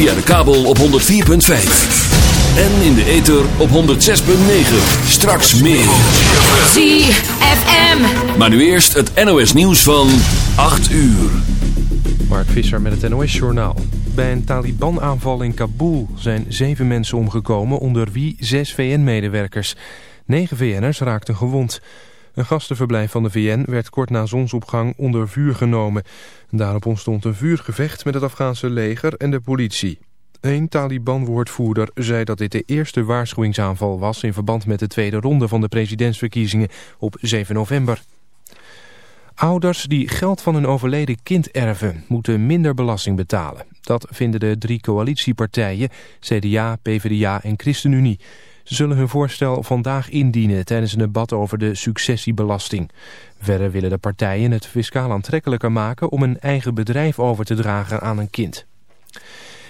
Via de kabel op 104.5. En in de ether op 106.9. Straks meer. ZFM. Maar nu eerst het NOS nieuws van 8 uur. Mark Visser met het NOS Journaal. Bij een Taliban-aanval in Kabul zijn zeven mensen omgekomen, onder wie zes VN-medewerkers. Negen VN'ers raakten gewond. Een gastenverblijf van de VN werd kort na zonsopgang onder vuur genomen. Daarop ontstond een vuurgevecht met het Afghaanse leger en de politie. Een Taliban-woordvoerder zei dat dit de eerste waarschuwingsaanval was... in verband met de tweede ronde van de presidentsverkiezingen op 7 november. Ouders die geld van een overleden kind erven... moeten minder belasting betalen. Dat vinden de drie coalitiepartijen, CDA, PvdA en ChristenUnie... Zullen hun voorstel vandaag indienen tijdens een debat over de successiebelasting. Verder willen de partijen het fiscaal aantrekkelijker maken om een eigen bedrijf over te dragen aan een kind.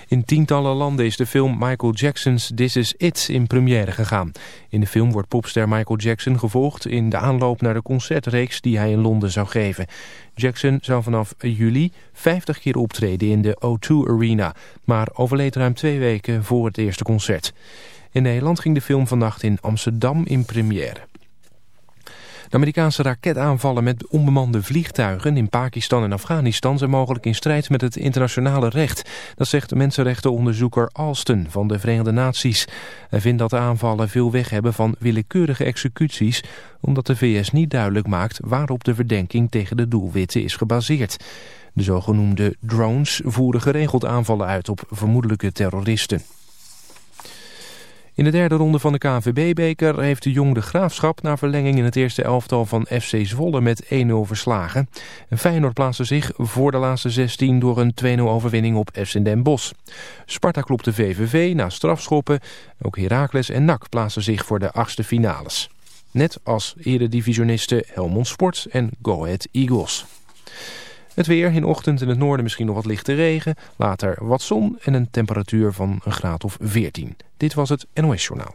In tientallen landen is de film Michael Jackson's This Is It in première gegaan. In de film wordt popster Michael Jackson gevolgd in de aanloop naar de concertreeks die hij in Londen zou geven. Jackson zou vanaf juli 50 keer optreden in de O2 Arena, maar overleed ruim twee weken voor het eerste concert. In Nederland ging de film vannacht in Amsterdam in première. De Amerikaanse raketaanvallen met onbemande vliegtuigen in Pakistan en Afghanistan zijn mogelijk in strijd met het internationale recht. Dat zegt de mensenrechtenonderzoeker Alston van de Verenigde Naties. Hij vindt dat de aanvallen veel weg hebben van willekeurige executies, omdat de VS niet duidelijk maakt waarop de verdenking tegen de doelwitten is gebaseerd. De zogenoemde drones voeren geregeld aanvallen uit op vermoedelijke terroristen. In de derde ronde van de KNVB-beker heeft de Jong de Graafschap... na verlenging in het eerste elftal van FC Zwolle met 1-0 verslagen. En Feyenoord plaatste zich voor de laatste 16 door een 2-0 overwinning op FC Den Bosch. Sparta klopte VVV na strafschoppen. Ook Heracles en NAC plaatsten zich voor de achtste finales. Net als eredivisionisten Helmond Sport en Go Ahead Eagles. Het weer, in ochtend in het noorden misschien nog wat lichte regen. Later wat zon en een temperatuur van een graad of 14. Dit was het NOS Journaal.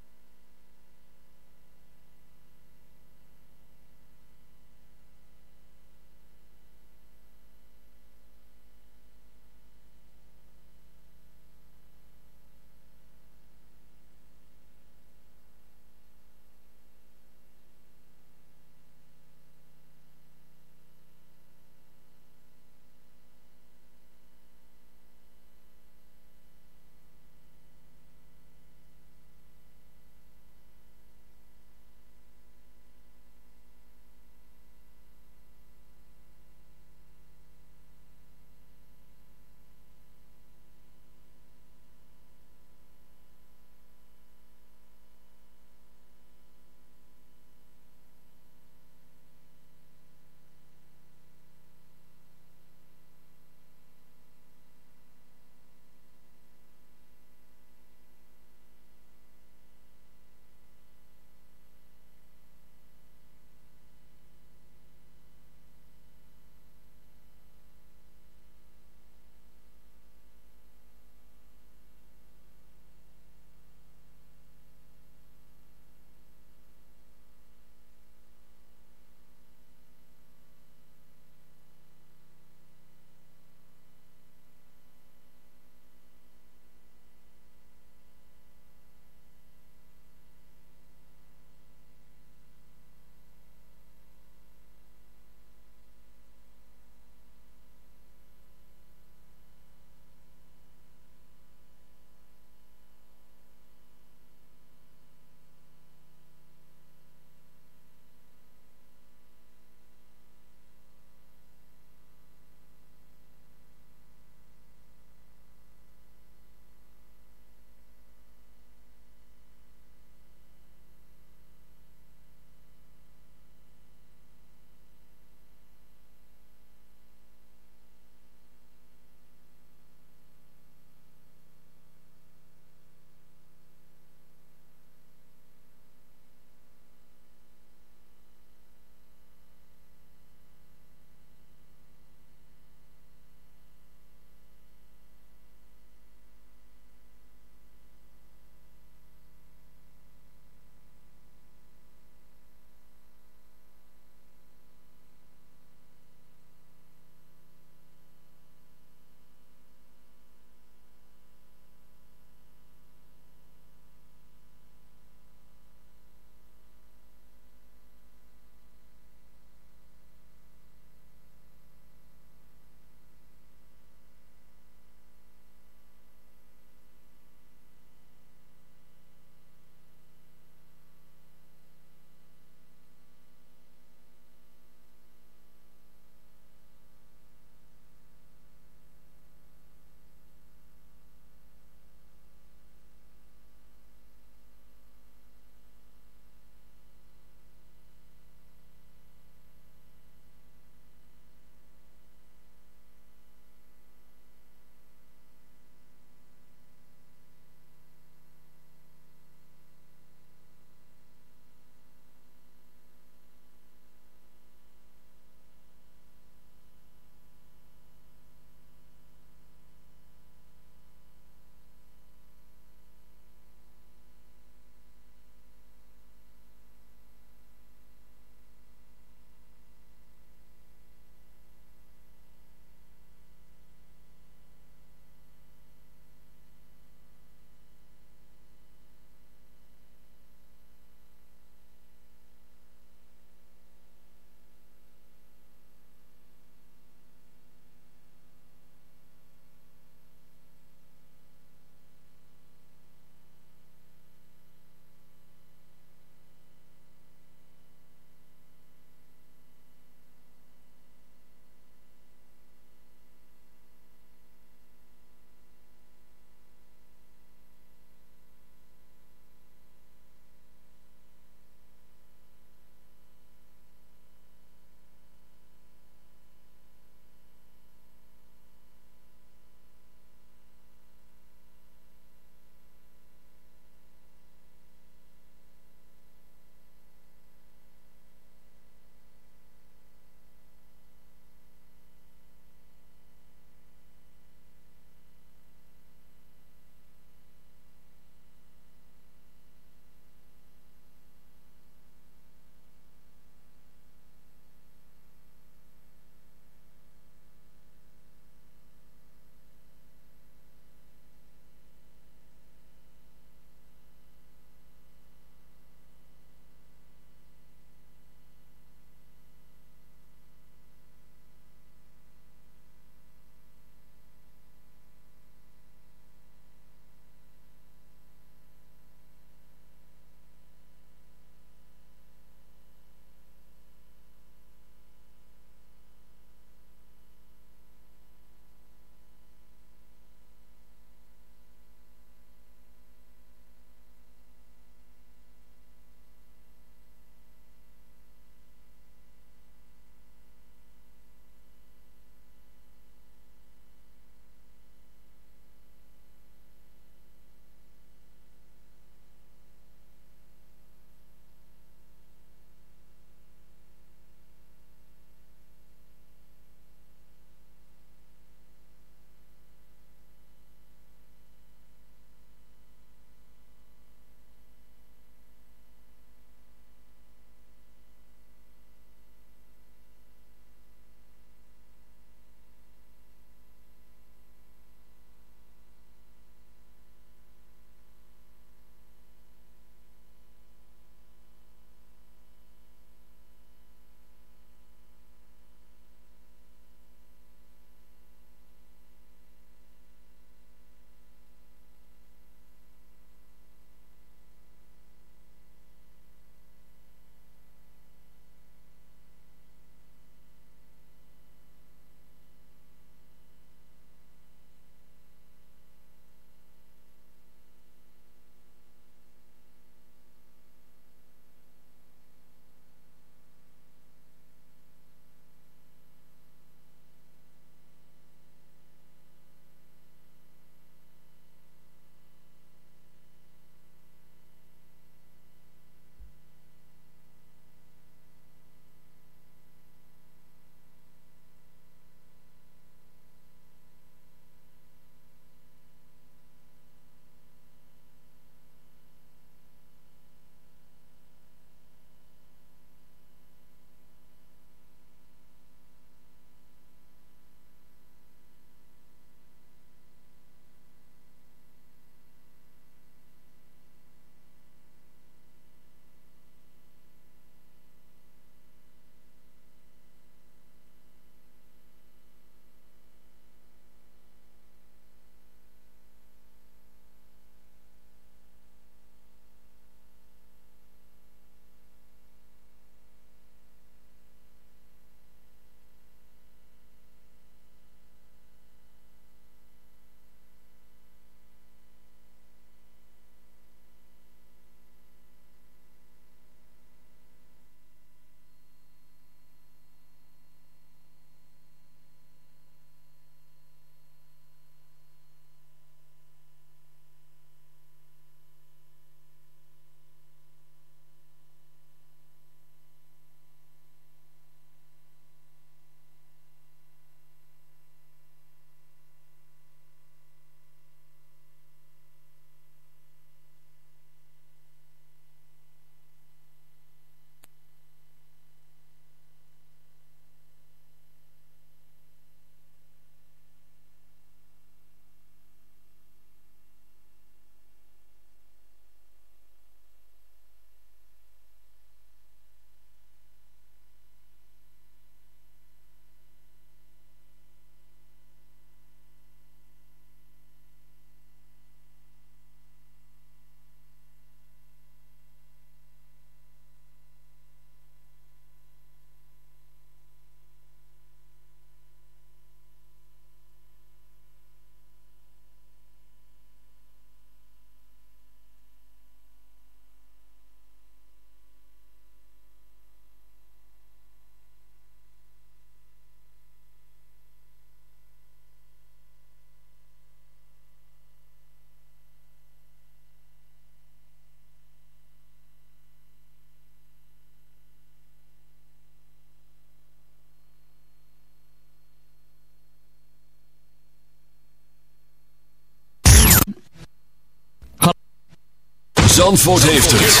Zandvoort heeft het.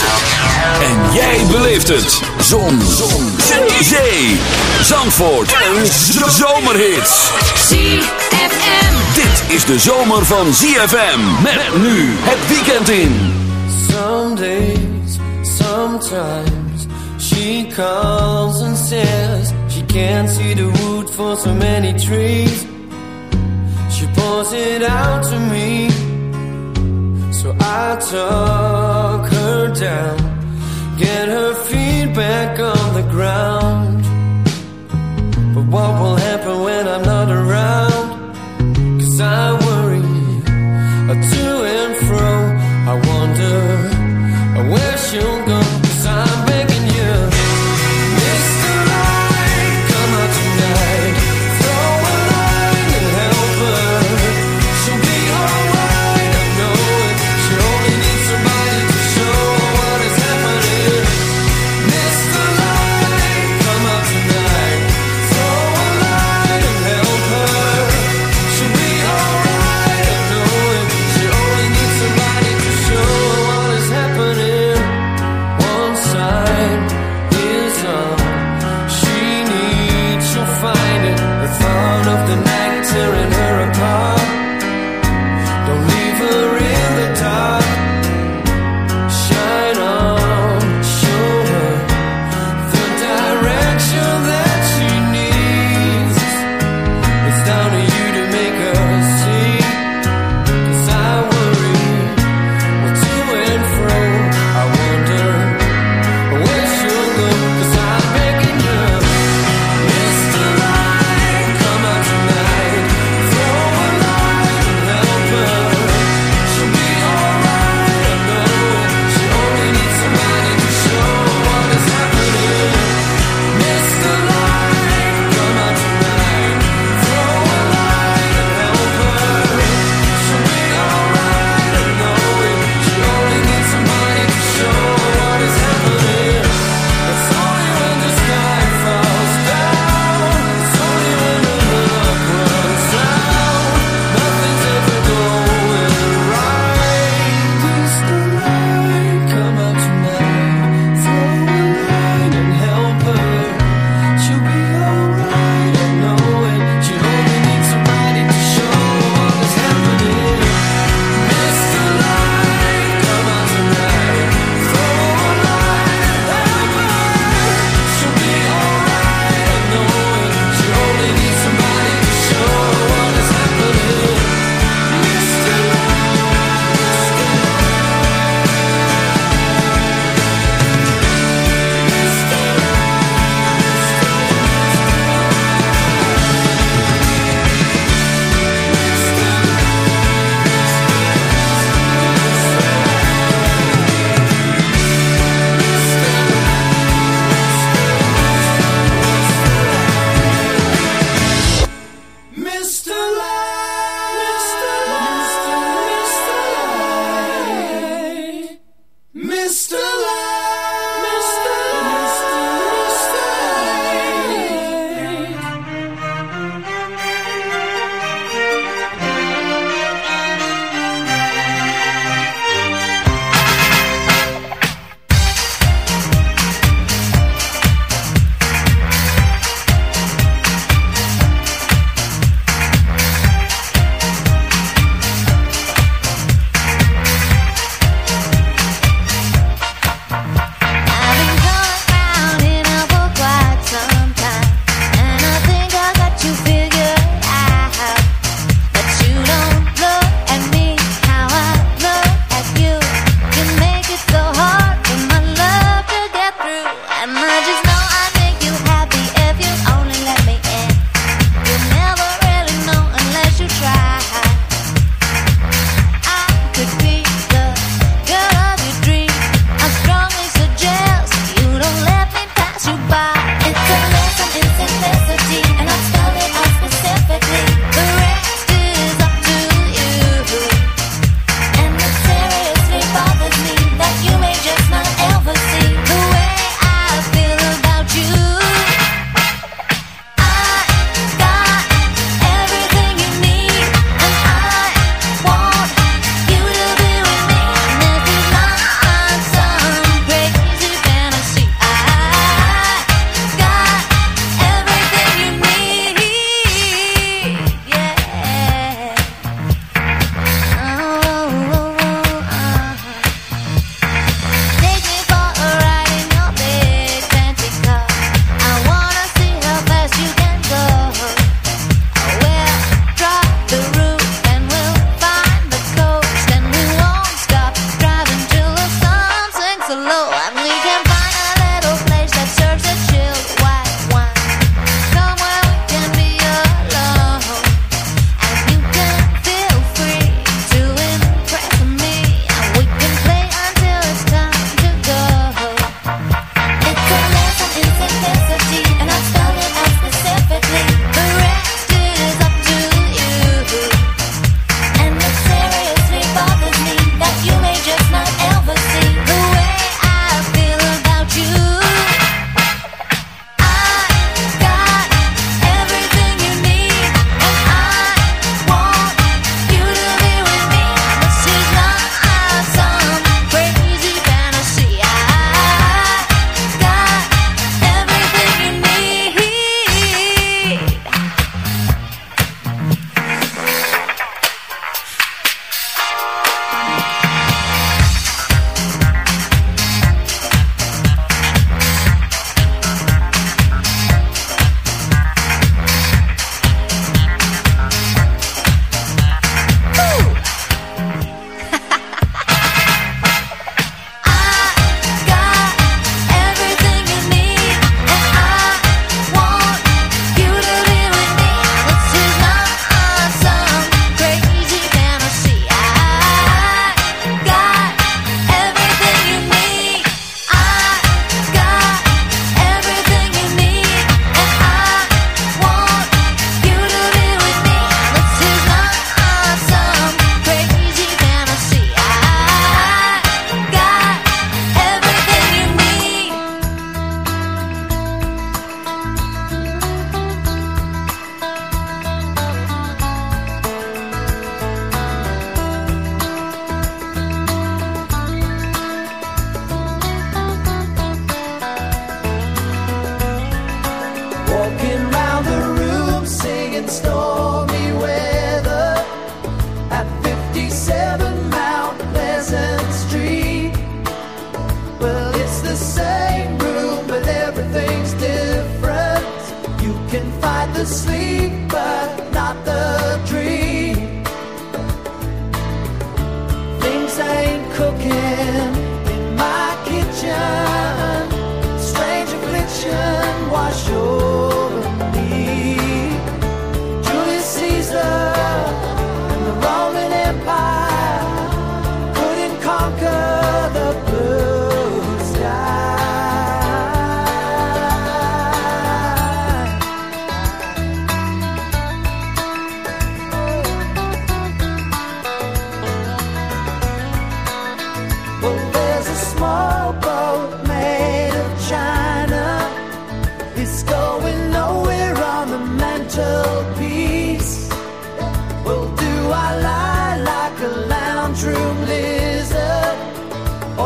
En jij beleeft het. Zon. Zon. Zee. Zandvoort. Een zomerhit. ZFM. Dit is de zomer van ZFM. Met nu het weekend in. Some days, sometimes she calls and says she can't see the wood for so many trees. She pours it out to me, so I talk her down, get her feet back on the ground. But what will happen when I'm not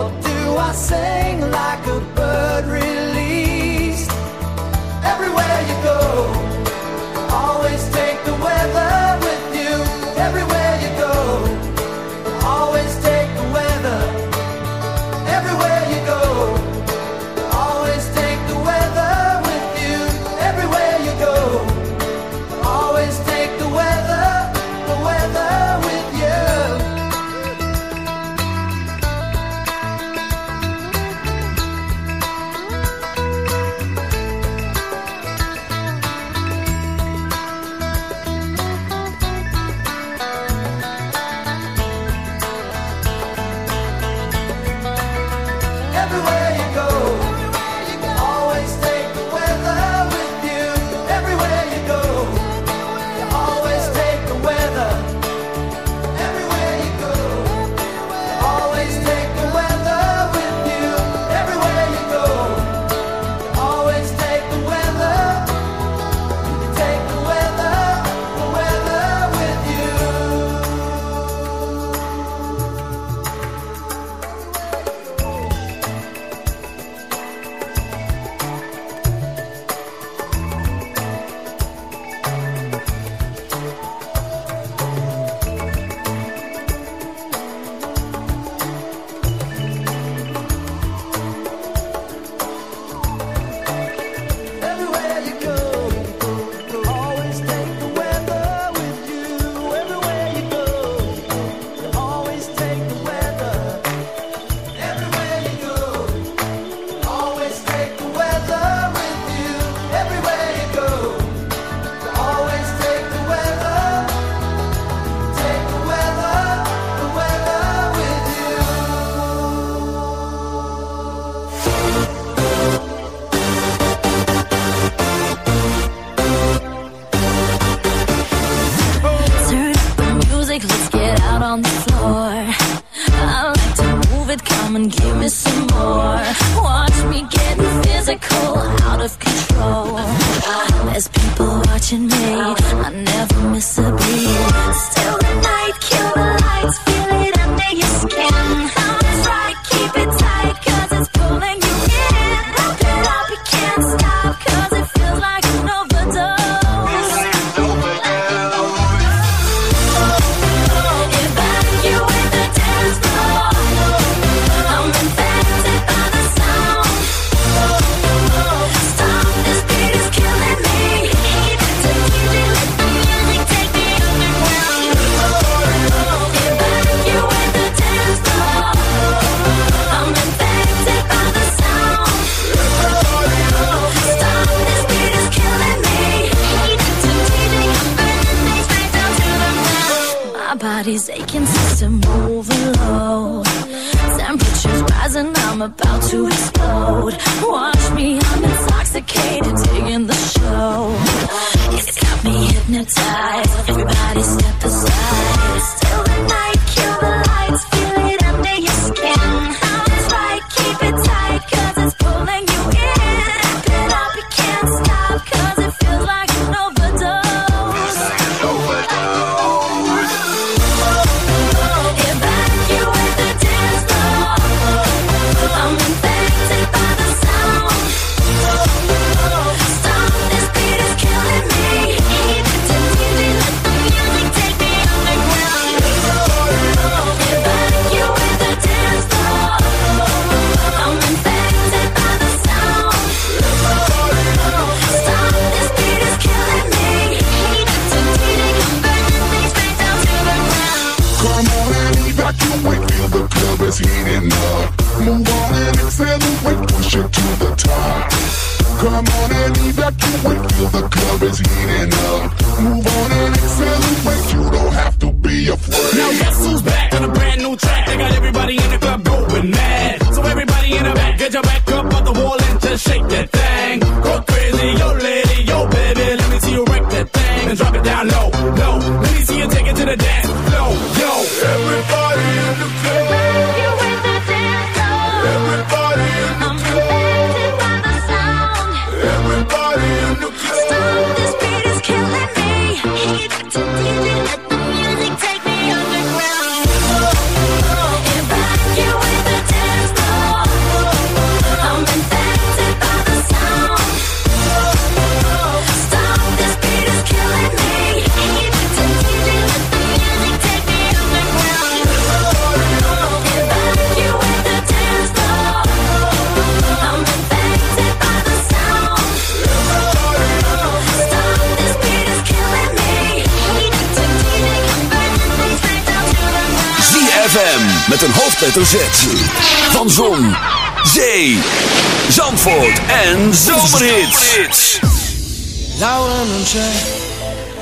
Or do I sing like a bird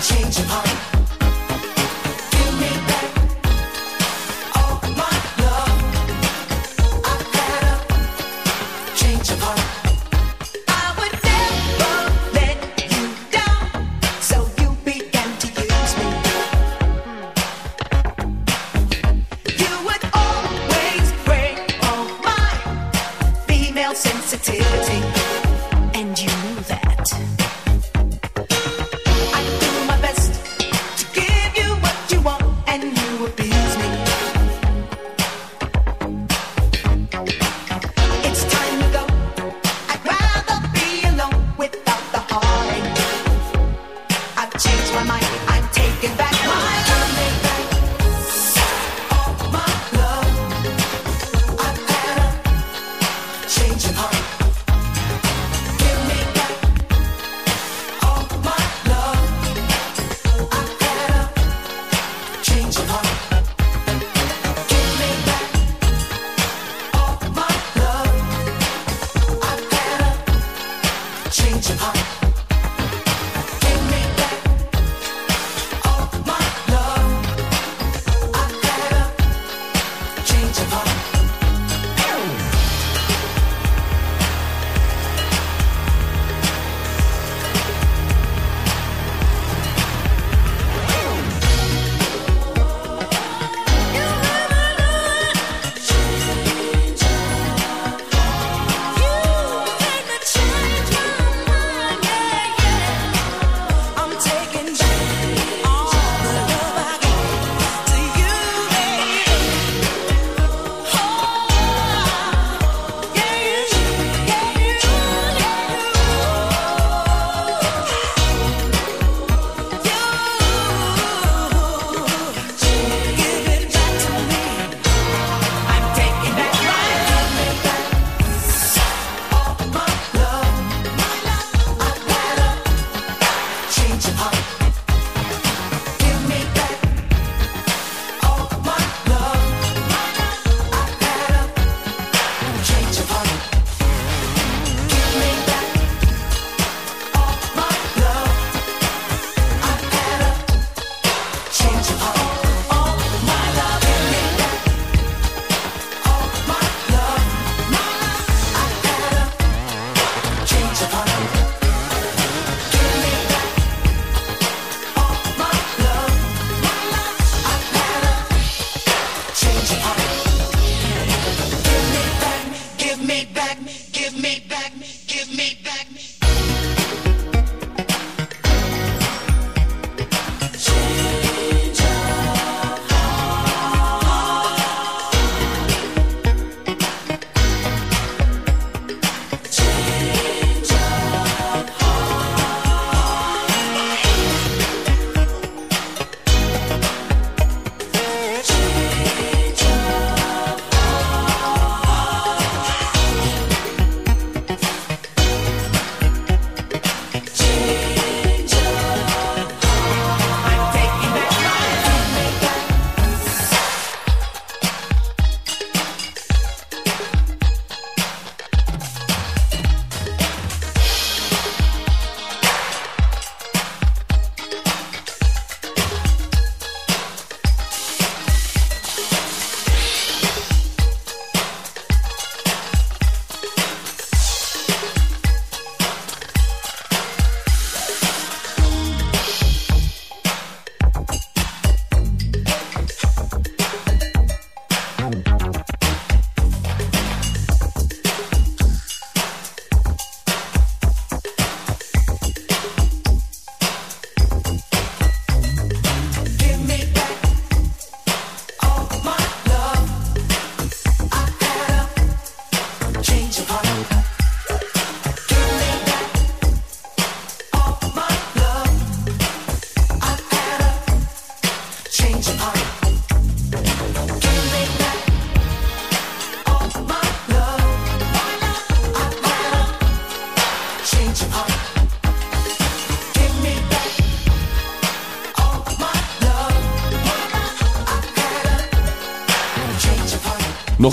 change your heart.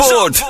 Ford.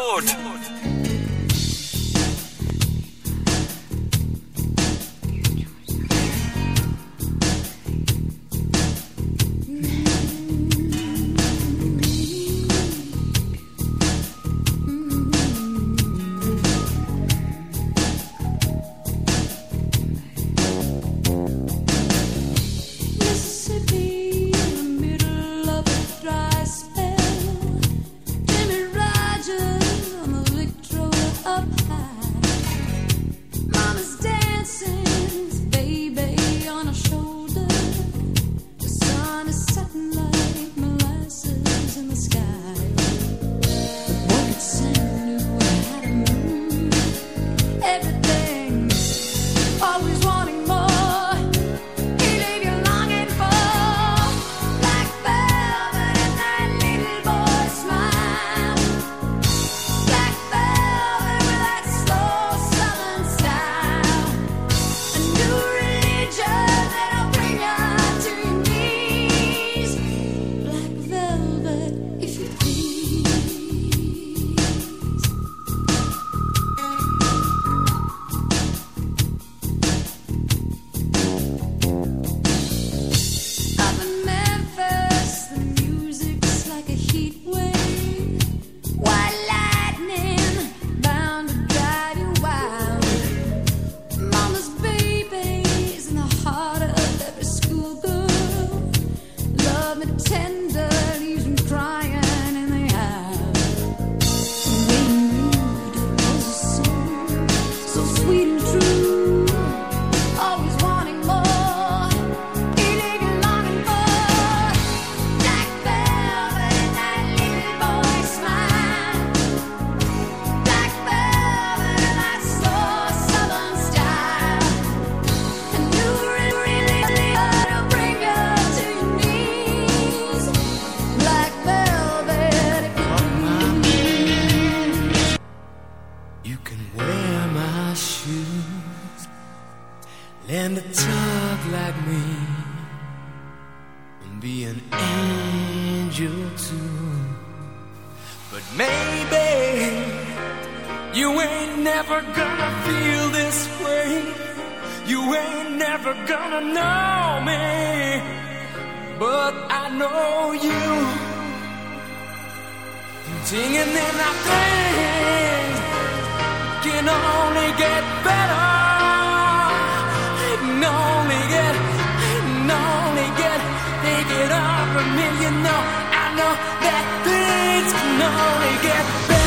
it all from me, you know. I know that things can only get better.